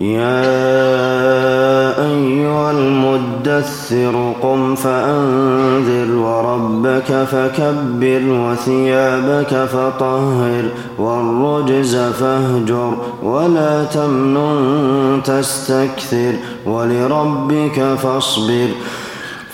يا أيها المدثر قم فأنذر وربك فكبر وثيابك فطهر والرجز فاهجر ولا تمنن تستكثر ولربك فاصبر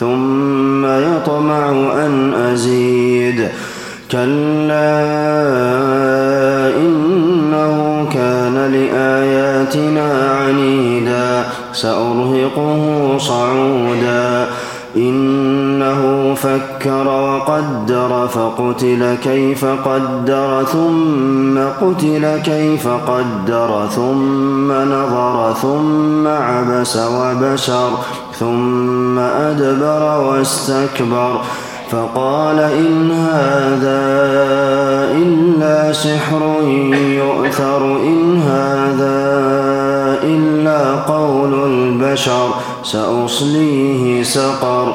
ثم يطمع أن أزيد. كلا إنه كان لآياتنا عنيدا. سأرهقه فكر وقدر فقتل كيف قدر ثم قتل كيف قدر ثم نظر ثم عبس وبشر ثم أدبر واستكبر. فقال إن هذا إلا سحر يؤثر إن هذا إلا قول البشر سأصليه سقر.